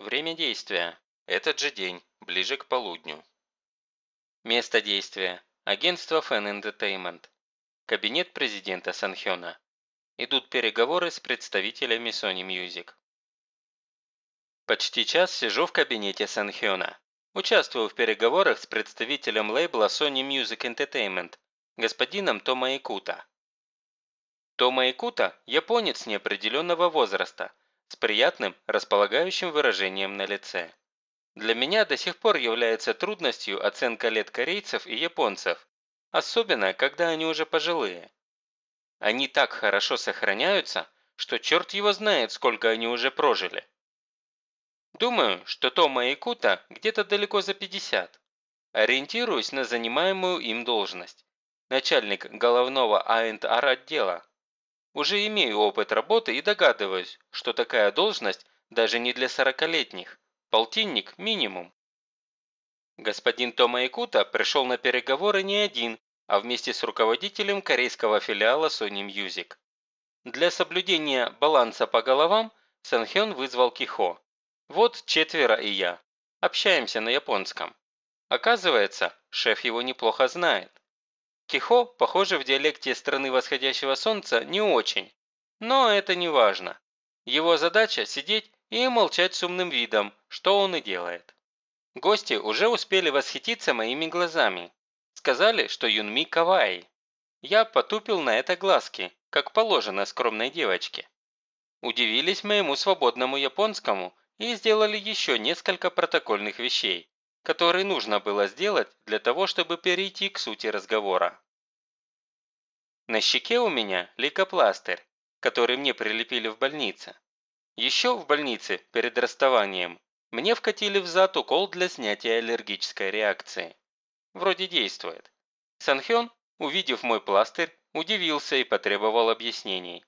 Время действия. Этот же день, ближе к полудню. Место действия. Агентство Fan Entertainment. Кабинет президента Санхёна. Идут переговоры с представителями Sony Music. Почти час сижу в кабинете Санхёна. Участвую в переговорах с представителем лейбла Sony Music Entertainment, господином Тома Икута. Тома Икута – японец неопределенного возраста, с приятным, располагающим выражением на лице. Для меня до сих пор является трудностью оценка лет корейцев и японцев, особенно когда они уже пожилые. Они так хорошо сохраняются, что черт его знает, сколько они уже прожили. Думаю, что Тома и Кута где-то далеко за 50. Ориентируюсь на занимаемую им должность. Начальник головного А&Р отдела. Уже имею опыт работы и догадываюсь, что такая должность даже не для сорокалетних. Полтинник минимум. Господин Тома Икута пришел на переговоры не один, а вместе с руководителем корейского филиала Sony Music. Для соблюдения баланса по головам Санхён вызвал Кихо. Вот четверо и я. Общаемся на японском. Оказывается, шеф его неплохо знает. Кихо, похоже, в диалекте страны восходящего солнца не очень. Но это не важно. Его задача – сидеть и молчать с умным видом, что он и делает. Гости уже успели восхититься моими глазами. Сказали, что Юнми кавай. Я потупил на это глазки, как положено скромной девочке. Удивились моему свободному японскому и сделали еще несколько протокольных вещей, которые нужно было сделать для того, чтобы перейти к сути разговора. На щеке у меня лейкопластырь, который мне прилепили в больнице. Еще в больнице, перед расставанием, мне вкатили в зад укол для снятия аллергической реакции. Вроде действует. Санхён, увидев мой пластырь, удивился и потребовал объяснений.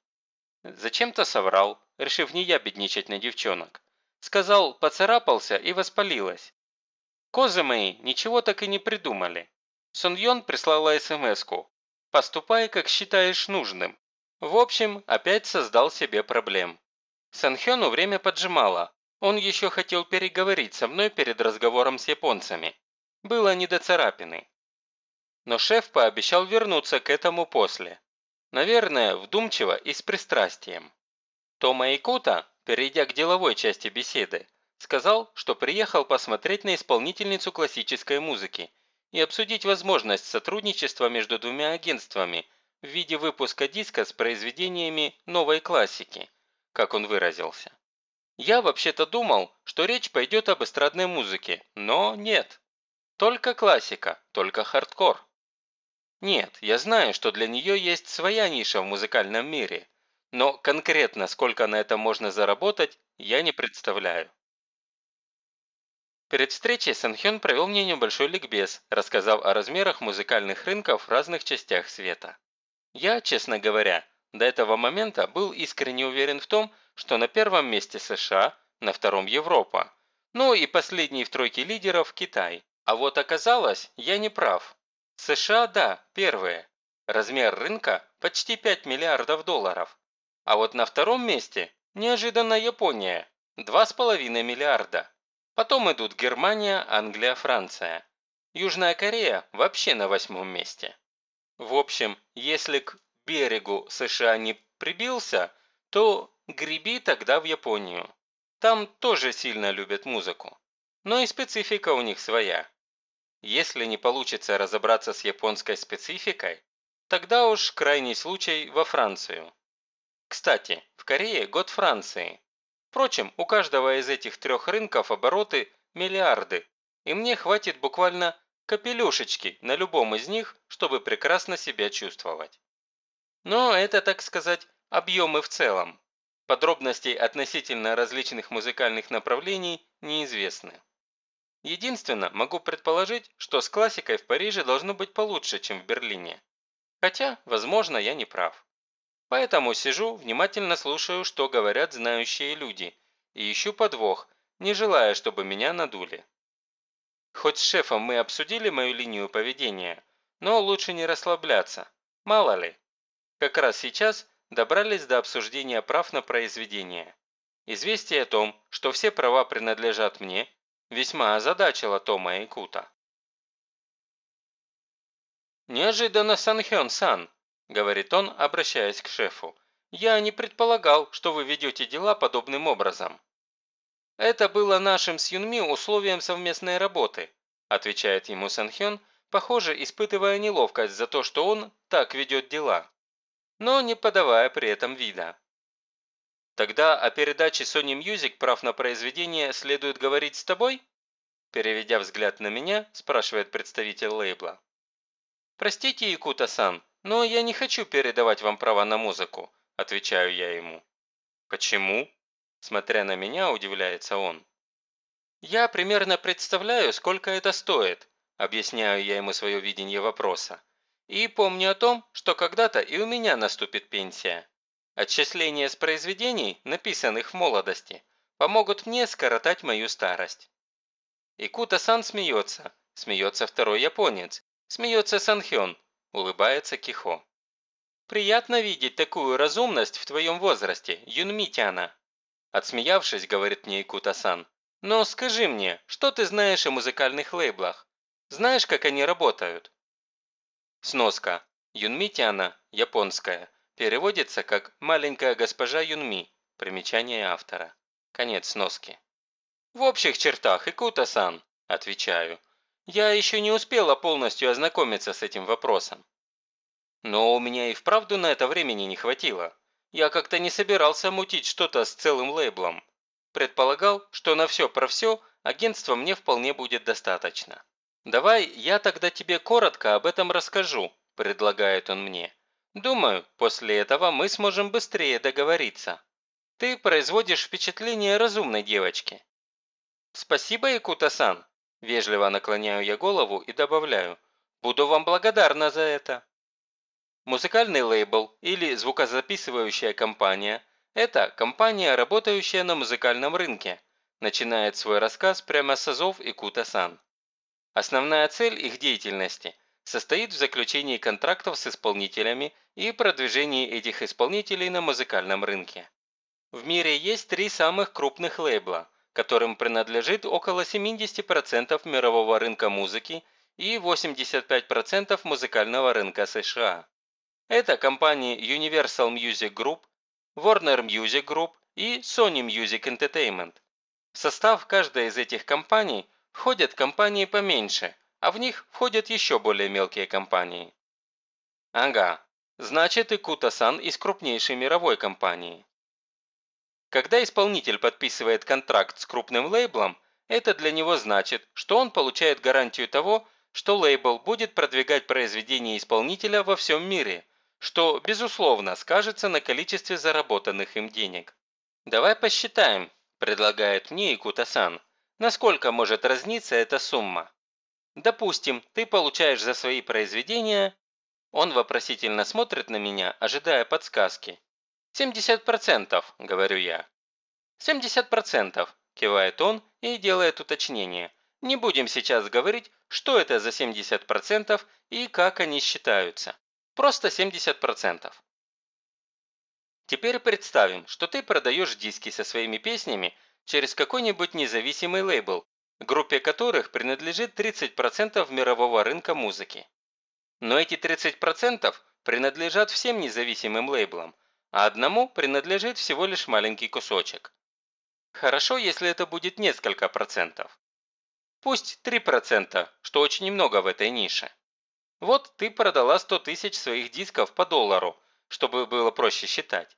Зачем-то соврал, решив не ябедничать на девчонок. Сказал, поцарапался и воспалилось. Козы мои ничего так и не придумали. Суньон прислала смс-ку. «Поступай, как считаешь нужным». В общем, опять создал себе проблем. Санхёну время поджимало. Он еще хотел переговорить со мной перед разговором с японцами. Было не до царапины. Но шеф пообещал вернуться к этому после. Наверное, вдумчиво и с пристрастием. Тома Икута, перейдя к деловой части беседы, сказал, что приехал посмотреть на исполнительницу классической музыки и обсудить возможность сотрудничества между двумя агентствами в виде выпуска диска с произведениями новой классики – как он выразился. Я вообще-то думал, что речь пойдет об эстрадной музыке, но нет. Только классика, только хардкор. Нет, я знаю, что для нее есть своя ниша в музыкальном мире, но конкретно сколько на этом можно заработать, я не представляю. Перед встречей Санхён провел мне небольшой ликбез, рассказав о размерах музыкальных рынков в разных частях света. Я, честно говоря, до этого момента был искренне уверен в том, что на первом месте США, на втором Европа, ну и последний в тройке лидеров Китай. А вот оказалось, я не прав. США, да, первые. Размер рынка почти 5 миллиардов долларов. А вот на втором месте неожиданно Япония – 2,5 миллиарда. Потом идут Германия, Англия, Франция. Южная Корея вообще на восьмом месте. В общем, если к берегу США не прибился, то греби тогда в Японию. Там тоже сильно любят музыку. Но и специфика у них своя. Если не получится разобраться с японской спецификой, тогда уж крайний случай во Францию. Кстати, в Корее год Франции. Впрочем, у каждого из этих трех рынков обороты миллиарды, и мне хватит буквально капелюшечки на любом из них, чтобы прекрасно себя чувствовать. Но это, так сказать, объемы в целом. Подробностей относительно различных музыкальных направлений неизвестны. Единственно, могу предположить, что с классикой в Париже должно быть получше, чем в Берлине. Хотя, возможно, я не прав. Поэтому сижу, внимательно слушаю, что говорят знающие люди, и ищу подвох, не желая, чтобы меня надули. Хоть с шефом мы обсудили мою линию поведения, но лучше не расслабляться, мало ли. Как раз сейчас добрались до обсуждения прав на произведение. Известие о том, что все права принадлежат мне, весьма озадачило Тома и Кута. «Неожиданно, Санхён-сан», – говорит он, обращаясь к шефу. «Я не предполагал, что вы ведете дела подобным образом». «Это было нашим с Юнми условием совместной работы», – отвечает ему Санхён, похоже, испытывая неловкость за то, что он так ведет дела, но не подавая при этом вида. «Тогда о передаче Sony Music прав на произведение следует говорить с тобой?» Переведя взгляд на меня, спрашивает представитель лейбла. «Простите, Икута-сан, но я не хочу передавать вам права на музыку», – отвечаю я ему. «Почему?» – смотря на меня, удивляется он. «Я примерно представляю, сколько это стоит», – объясняю я ему свое видение вопроса. «И помню о том, что когда-то и у меня наступит пенсия. Отчисления с произведений, написанных в молодости, помогут мне скоротать мою старость». Икута-сан смеется, смеется второй японец, Смеется Санхён, улыбается Кихо. «Приятно видеть такую разумность в твоем возрасте, Юнмитяна!» Отсмеявшись, говорит мне Икута-сан. «Но скажи мне, что ты знаешь о музыкальных лейблах? Знаешь, как они работают?» Сноска. Юнмитяна, японская, переводится как «маленькая госпожа Юнми», примечание автора. Конец сноски. «В общих чертах, Икута-сан», отвечаю. Я еще не успела полностью ознакомиться с этим вопросом. Но у меня и вправду на это времени не хватило. Я как-то не собирался мутить что-то с целым лейблом. Предполагал, что на все про все агентства мне вполне будет достаточно. «Давай я тогда тебе коротко об этом расскажу», – предлагает он мне. «Думаю, после этого мы сможем быстрее договориться. Ты производишь впечатление разумной девочки». «Спасибо, Икута-сан», Вежливо наклоняю я голову и добавляю «Буду вам благодарна за это». Музыкальный лейбл или звукозаписывающая компания – это компания, работающая на музыкальном рынке, начинает свой рассказ прямо с азов и Кута-сан. Основная цель их деятельности состоит в заключении контрактов с исполнителями и продвижении этих исполнителей на музыкальном рынке. В мире есть три самых крупных лейбла которым принадлежит около 70% мирового рынка музыки и 85% музыкального рынка США. Это компании Universal Music Group, Warner Music Group и Sony Music Entertainment. В состав каждой из этих компаний входят компании поменьше, а в них входят еще более мелкие компании. Ага, значит и Кута-сан из крупнейшей мировой компании. Когда исполнитель подписывает контракт с крупным лейблом, это для него значит, что он получает гарантию того, что лейбл будет продвигать произведения исполнителя во всем мире, что, безусловно, скажется на количестве заработанных им денег. «Давай посчитаем», – предлагает мне Икута-сан, – «насколько может разниться эта сумма?» «Допустим, ты получаешь за свои произведения...» Он вопросительно смотрит на меня, ожидая подсказки. «70%, – говорю я. «70%, – кивает он и делает уточнение. Не будем сейчас говорить, что это за 70% и как они считаются. Просто 70%. Теперь представим, что ты продаешь диски со своими песнями через какой-нибудь независимый лейбл, группе которых принадлежит 30% мирового рынка музыки. Но эти 30% принадлежат всем независимым лейблам, а одному принадлежит всего лишь маленький кусочек. Хорошо, если это будет несколько процентов. Пусть 3%, что очень немного в этой нише. Вот ты продала 100 тысяч своих дисков по доллару, чтобы было проще считать.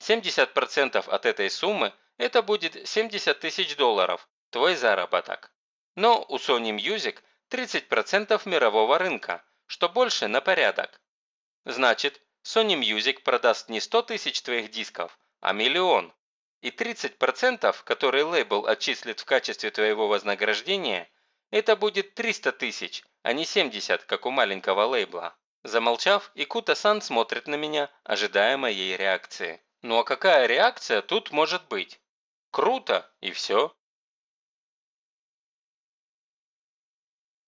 70% от этой суммы – это будет 70 тысяч долларов, твой заработок. Но у Sony Music 30% мирового рынка, что больше на порядок. Значит, Sony Music продаст не 100 тысяч твоих дисков, а миллион. И 30%, которые лейбл отчислит в качестве твоего вознаграждения, это будет 300 тысяч, а не 70, как у маленького лейбла. Замолчав, Икута-сан смотрит на меня, ожидая моей реакции. Ну а какая реакция тут может быть? Круто, и все.